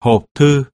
hộp thư